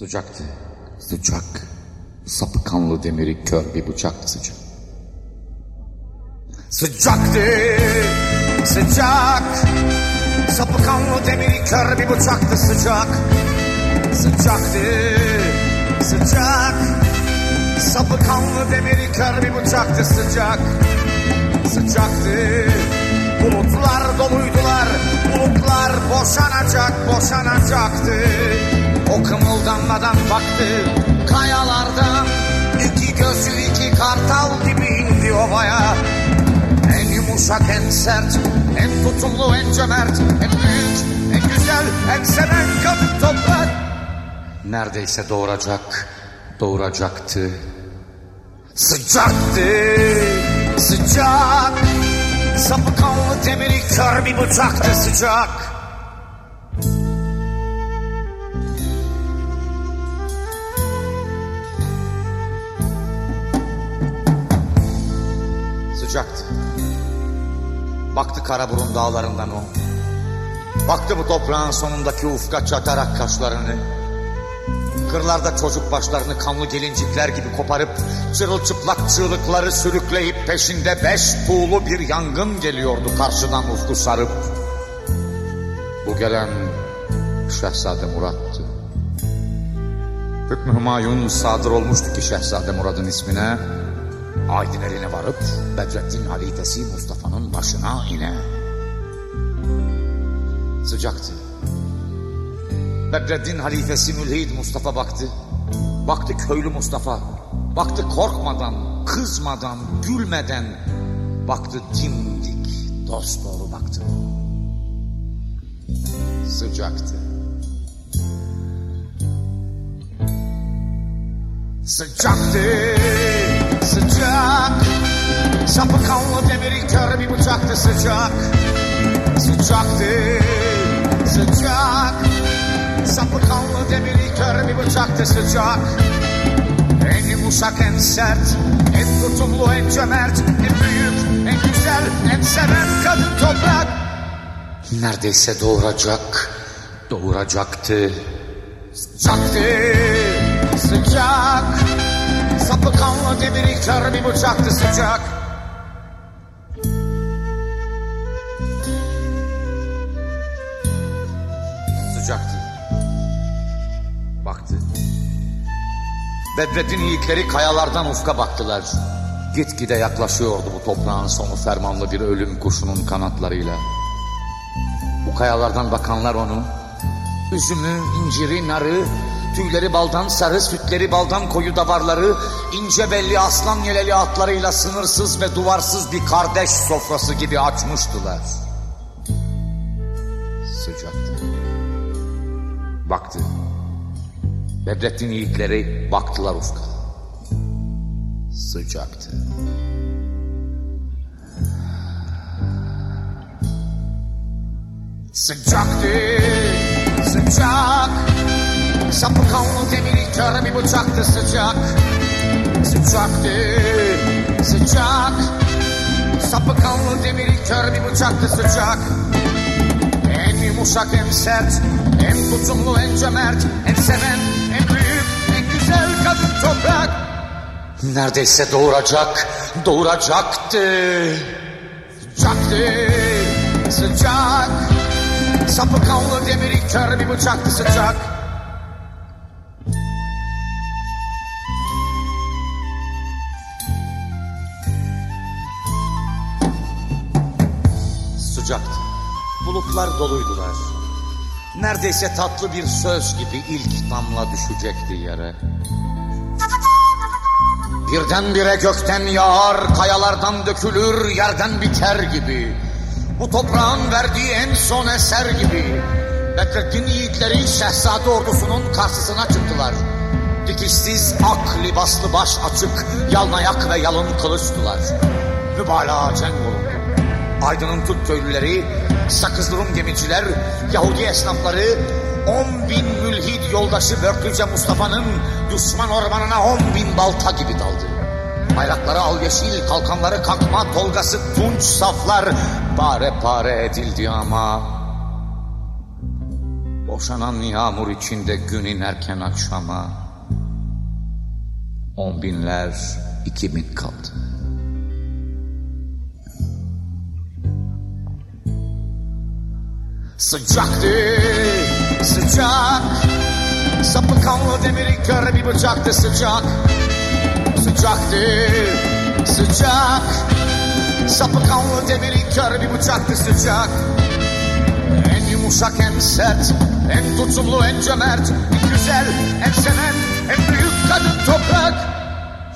Sıcaktı, sıcak. Sapı kanlı demiri kör bir bıçaktı sıcak. Sıcaktı, sıcak. Sapı kanlı demiri kör bir bıçaktı sıcak. Sıcaktı, sıcak. Sapı kanlı demiri kör bir bıçaktı sıcak. Sıcaktı. Bulutlar doluydular. Bulutlar boşanacak, boşanacaktı. O kımıldanmadan baktı kayalardan. iki gözlü iki kartal gibi indi ovaya. En yumuşak, en sert, en tutumlu, en cömert, en büyük, en güzel, en seven kadın toprak. Neredeyse doğuracak, doğuracaktı. Sıcaktı, sıcak. Sapı kanlı demiri kör bir bıçaktı sıcak. Sıcaktı. Baktı Karaburun dağlarından o. Baktı bu toprağın sonundaki ufka çatarak kaşlarını. Kırlarda çocuk başlarını kanlı gelincikler gibi koparıp çırılçıplak çığlıkları sürükleyip peşinde beş tuğlu bir yangın geliyordu karşıdan ufku sarıp. Bu gelen Şehzade Murat'tı. Hükmü Hümayun sadır olmuştu ki Şehzade Murad'ın ismine. Aydın eline varıp Bedrettin halifesi Mustafa'nın başına ine. Sıcaktı. Bedreddin halifesi Mülhid Mustafa baktı. Baktı köylü Mustafa. Baktı korkmadan, kızmadan, gülmeden. Baktı dimdik, dosdoğru baktı. Sıcaktı. Sıcaktı, sıcak. Sapı kanlı demiri kör bir bıçaktı sıcak. Sıcaktı, sıcak. Sapı kanlı demiri kör bir bıçaktı sıcak. En yumuşak, en sert, en tutumlu, en cömert, en büyük, en güzel, en seven kadın toprak. Neredeyse doğuracak, doğuracaktı. Sıcaktı, sıcak. Kör bir bıçaktı sıcak. Sıcaktı. Baktı. Bedrettin yiğitleri kayalardan ufka baktılar. Gitgide yaklaşıyordu bu toprağın sonu fermanlı bir ölüm kuşunun kanatlarıyla. Bu kayalardan bakanlar onu, üzümü, inciri, narı, tüyleri baldan sarı, sütleri baldan koyu davarları, ince belli aslan yeleli atlarıyla sınırsız ve duvarsız bir kardeş sofrası gibi açmıştılar. Sıcaktı. Baktı. Bedrettin yiğitleri baktılar ufka. Sıcaktı. Sıcaktı, sıcak. Sapı kanlı demiri kör bir bıçaktı sıcak. Sıcaktı, sıcak. Sapı kanlı demiri kör bir bıçaktı sıcak. En yumuşak, en sert, en tutumlu, en cömert, en seven, en büyük, en güzel kadın toprak. Neredeyse doğuracak, doğuracaktı. Sıcaktı, sıcak. Sapı kanlı demiri kör bir bıçaktı sıcak. Sıcaktı. Bulutlar doluydular. Neredeyse tatlı bir söz gibi ilk damla düşecekti yere. Birdenbire gökten yağar, kayalardan dökülür, yerden biter gibi. Bu toprağın verdiği en son eser gibi. Bedrettin yiğitleri şehzade ordusunun karşısına çıktılar. Dikişsiz ak libaslı baş açık, yalnayak ve yalın kılıçtılar. Mübalağa cenk olundu. Aydın'ın Türk köylüleri, Sakızdurum gemiciler, Yahudi esnafları, on bin mülhid yoldaşı Börklüce Mustafa'nın düşman ormanına on bin balta gibi daldı. Bayrakları al yeşil, kalkanları kalkma, tolgası tunç saflar pare pare edildi ama Boşanan yağmur içinde gün inerken akşama On binler iki bin kaldı. Sıcaktı, sıcak. Sapı kanlı demiri kör bir bıçaktı sıcak. Sıcaktı, sıcak. Sapı kanlı demiri kör bir bıçaktı sıcak. En yumuşak, en sert, en tutumlu, en cömert En güzel, en seven, en büyük kadın toprak.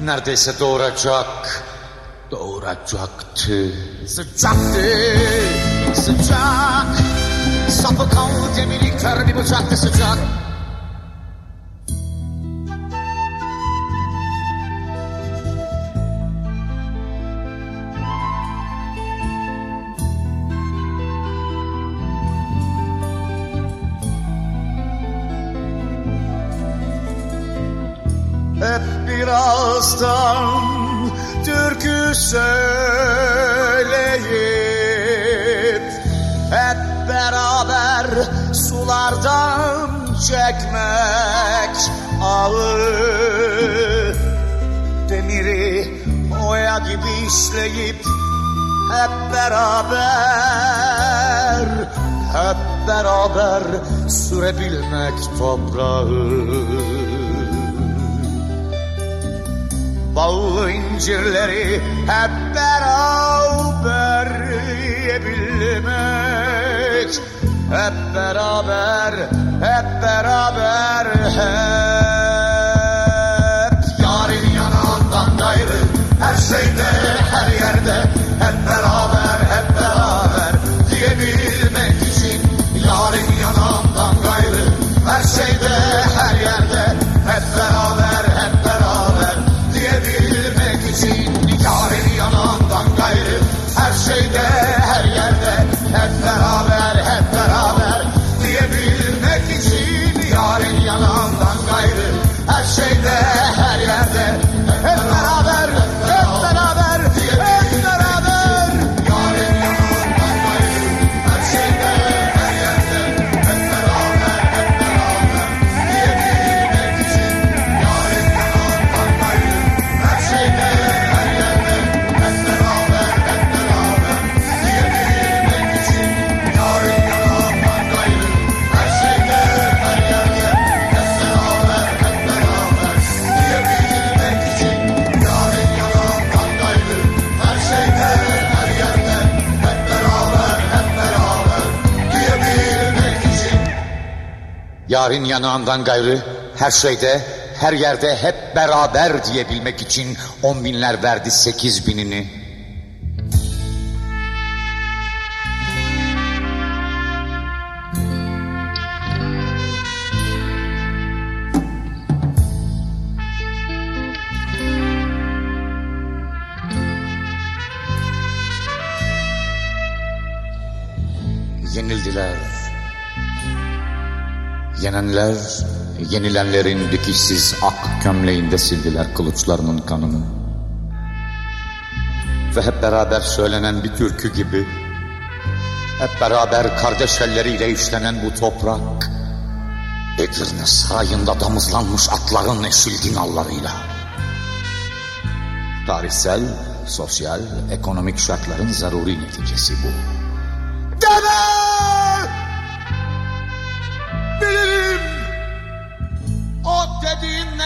Neredeyse doğuracak, doğuracaktı. Sıcaktı, sıcak Sapı kanlı demiri kör bir bıçaktı sıcak. Hep birazdan türkü söyleyip sulardan çekmek ağır. Demiri oya gibi işleyip hep beraber Hep beraber sürebilmek toprağı. Ballı incirleri hep beraber yiyebilmek Hep beraber, hep beraber, hep Yarın yanağından gayrı her şeyde, her yerde. Hep Yarın yanağından gayrı her şeyde, her yerde hep beraber diyebilmek için on binler verdi sekiz binini. Yenildiler. Yenenler, yenilenlerin dikişsiz ak gömleğinde sildiler kılıçlarının kanını. Ve hep beraber söylenen bir türkü gibi, hep beraber kardeş elleriyle işlenen bu toprak, Edirne sarayında damızlanmış atların eşil dinallarıyla, tarihsel, sosyal, ekonomik şartların zaruri neticesi bu. Deme!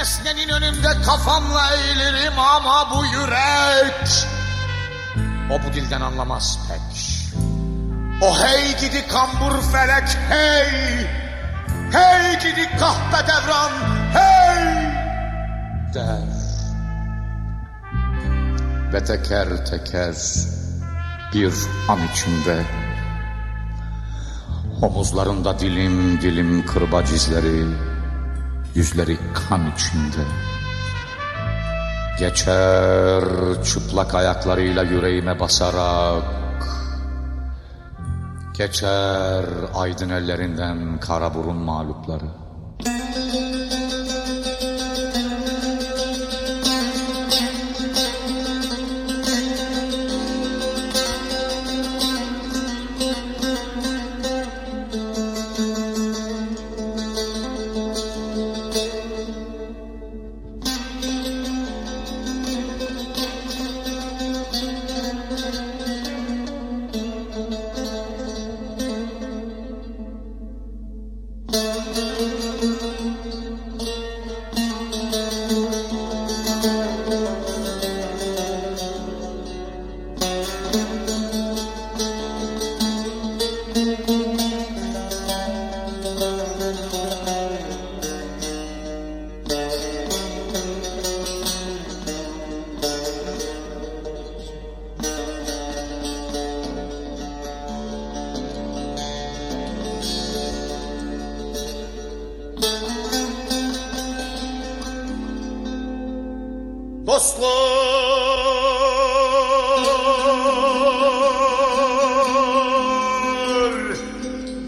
Nesnenin önünde kafamla eğilirim ama bu yürek. O bu dilden anlamaz pek. O hey gidi kambur felek hey. Hey gidi kahpe devran hey. der. Ve teker teker bir an içinde omuzlarında dilim dilim kırbaç izleri, yüzleri kan içinde. Geçer çıplak ayaklarıyla yüreğime basarak, geçer aydın ellerinden kara burun mağlupları. Dostlar.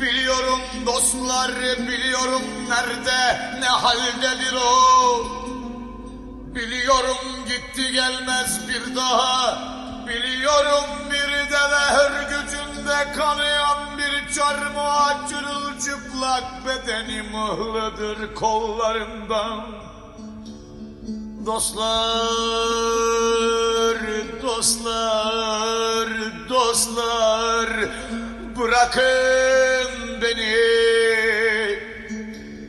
Biliyorum dostlar biliyorum nerede ne haldedir o. Biliyorum gitti gelmez bir daha. Biliyorum bir de ve her gücünde kanayan bir çarmıha çırılçıplak bedeni mıhlıdır kollarından Dostlar, dostlar, dostlar Bırakın beni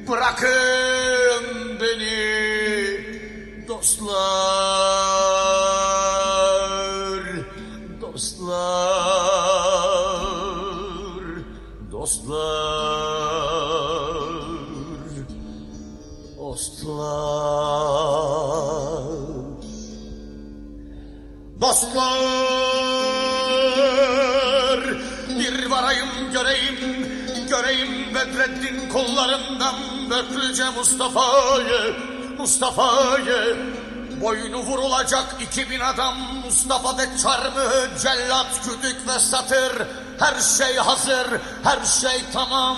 Bırakın beni Dostlar, göreyim Göreyim Bedreddin kollarından Böklüce Mustafa'yı Mustafa'yı. Boynu vurulacak iki bin adam Mustafa ve çarmı Cellat, kütük ve satır. Her şey hazır Her şey tamam.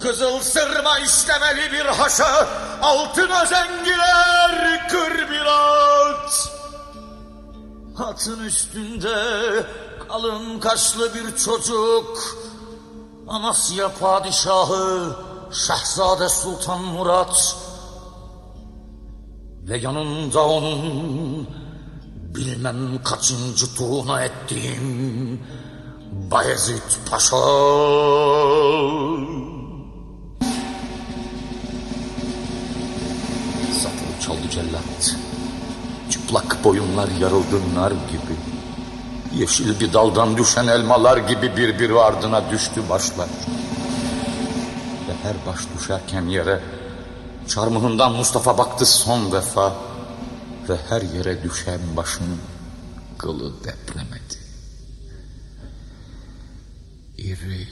Kızıl sırma istemeli bir haşa Altın özengiler kır bir at. Atın üstünde kalın kaşlı bir çocuk Amasya padişahı Şehzade Sultan Murat. Ve yanında onun Bilmem kaçıncı tuğna ettiğim Bayezid Paşa. Satır çaldı cellat. Çıplak boyunlar yarıldı nar gibi. Yeşil bir daldan düşen elmalar gibi birbiri ardına düştü başlar. Ve her baş düşerken yere çarmıhından Mustafa baktı son defa ve her yere düşen başın kılı depremedi. İriş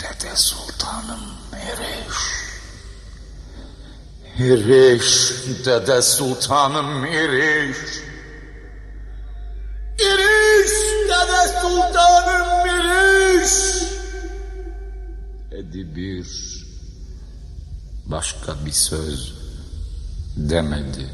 dede sultanım iriş. İriş dede sultanım iriş. Dedi bir başka bir söz demedi.